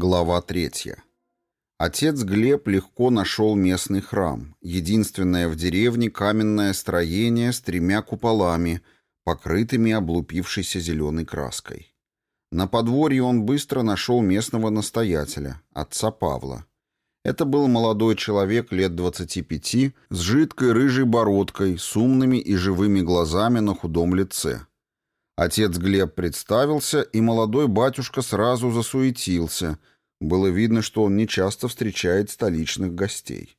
Глава 3. Отец Глеб легко нашел местный храм, единственное в деревне каменное строение с тремя куполами, покрытыми облупившейся зеленой краской. На подворье он быстро нашел местного настоятеля, отца Павла. Это был молодой человек лет 25, с жидкой рыжей бородкой, с умными и живыми глазами на худом лице. Отец Глеб представился, и молодой батюшка сразу засуетился. Было видно, что он нечасто встречает столичных гостей.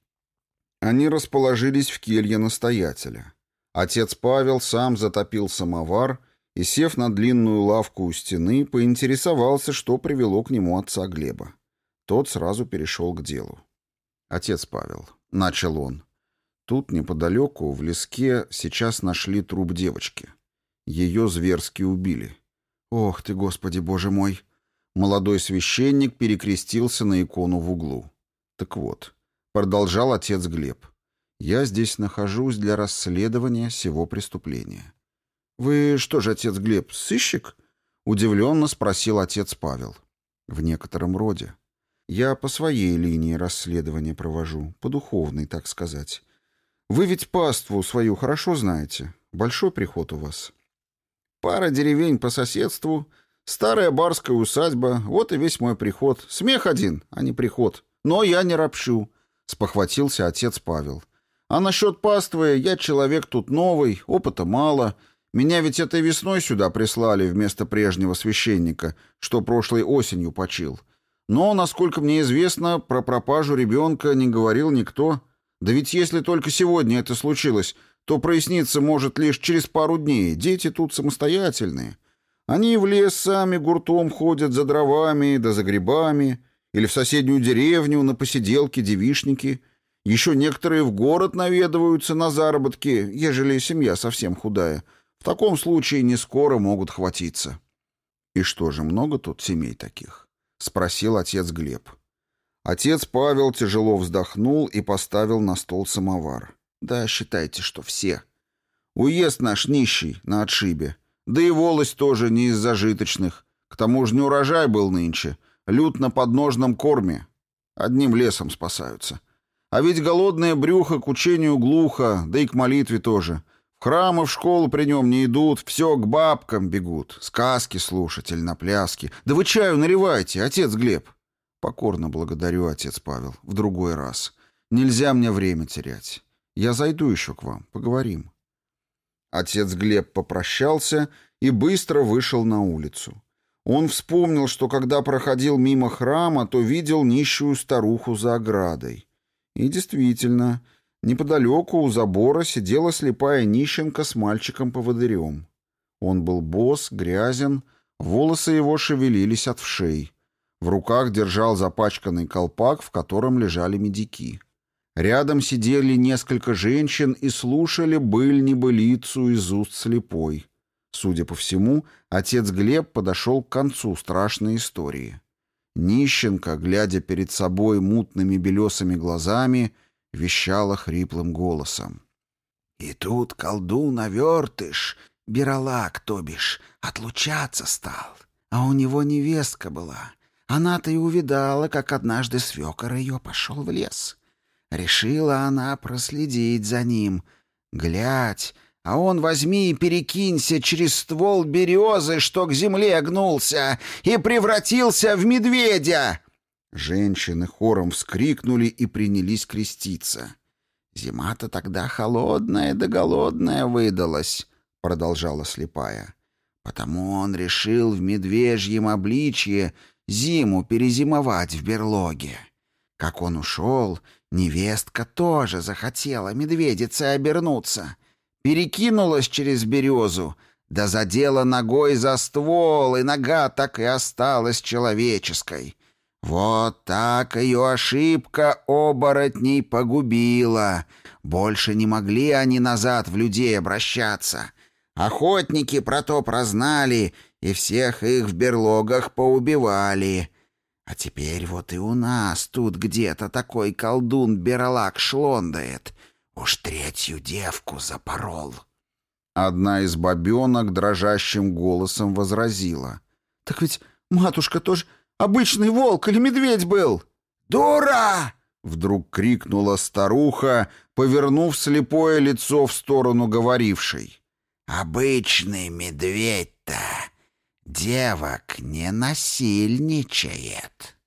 Они расположились в келье настоятеля. Отец Павел сам затопил самовар и, сев на длинную лавку у стены, поинтересовался, что привело к нему отца Глеба. Тот сразу перешел к делу. «Отец Павел», — начал он, — «тут неподалеку, в леске, сейчас нашли труп девочки». Ее зверски убили. «Ох ты, Господи, Боже мой!» Молодой священник перекрестился на икону в углу. «Так вот», — продолжал отец Глеб, — «я здесь нахожусь для расследования сего преступления». «Вы что же, отец Глеб, сыщик?» — удивленно спросил отец Павел. «В некотором роде. Я по своей линии расследования провожу, по духовной, так сказать. Вы ведь паству свою хорошо знаете. Большой приход у вас». Пара деревень по соседству, старая барская усадьба, вот и весь мой приход. Смех один, а не приход. Но я не ропщу, — спохватился отец Павел. А насчет паствы я человек тут новый, опыта мало. Меня ведь этой весной сюда прислали вместо прежнего священника, что прошлой осенью почил. Но, насколько мне известно, про пропажу ребенка не говорил никто. Да ведь если только сегодня это случилось, то проясниться может лишь через пару дней. Дети тут самостоятельные. Они в лес сами гуртом ходят за дровами да за грибами, или в соседнюю деревню на посиделки девишники. Еще некоторые в город наведываются на заработки, ежели семья совсем худая. В таком случае не скоро могут хватиться. «И что же, много тут семей таких?» — спросил отец Глеб. Отец Павел тяжело вздохнул и поставил на стол самовар. — да, считайте, что все. Уезд наш нищий, на отшибе. Да и волость тоже не из зажиточных. К тому же не урожай был нынче. Лют на подножном корме. Одним лесом спасаются. А ведь голодное брюхо к учению глухо, да и к молитве тоже. В храмы, в школу при нем не идут, все к бабкам бегут. Сказки слушать или на пляски. Да вы чаю наливайте, отец Глеб. Покорно благодарю, отец Павел, в другой раз. Нельзя мне время терять. Я зайду еще к вам, поговорим». Отец Глеб попрощался и быстро вышел на улицу. Он вспомнил, что когда проходил мимо храма, то видел нищую старуху за оградой. И действительно, неподалеку у забора сидела слепая нищенка с мальчиком-поводырем. Он был босс, грязен, волосы его шевелились от вшей. В руках держал запачканный колпак, в котором лежали медики. Рядом сидели несколько женщин и слушали быль-небылицу из уст слепой. Судя по всему, отец Глеб подошел к концу страшной истории. Нищенка, глядя перед собой мутными белесыми глазами, вещала хриплым голосом. «И тут колдун Овертыш, Биралак, то бишь, отлучаться стал. А у него невестка была. Она-то и увидала, как однажды свекор ее пошел в лес. Решила она проследить за ним. Глядь, а он возьми и перекинься через ствол березы, что к земле огнулся, и превратился в медведя!» Женщины хором вскрикнули и принялись креститься. «Зима-то тогда холодная да голодная выдалась», — продолжала слепая. «Потому он решил в медвежьем обличье зиму перезимовать в берлоге». Как он ушел, невестка тоже захотела медведицей обернуться. Перекинулась через березу, да задела ногой за ствол, и нога так и осталась человеческой. Вот так ее ошибка оборотней погубила. Больше не могли они назад в людей обращаться. Охотники про то прознали, и всех их в берлогах поубивали. А теперь вот и у нас тут где-то такой колдун-бералак шлондает. Уж третью девку запорол». Одна из бабенок дрожащим голосом возразила. «Так ведь матушка тоже обычный волк или медведь был!» «Дура!» — вдруг крикнула старуха, повернув слепое лицо в сторону говорившей. «Обычный медведь-то девок не насильничает.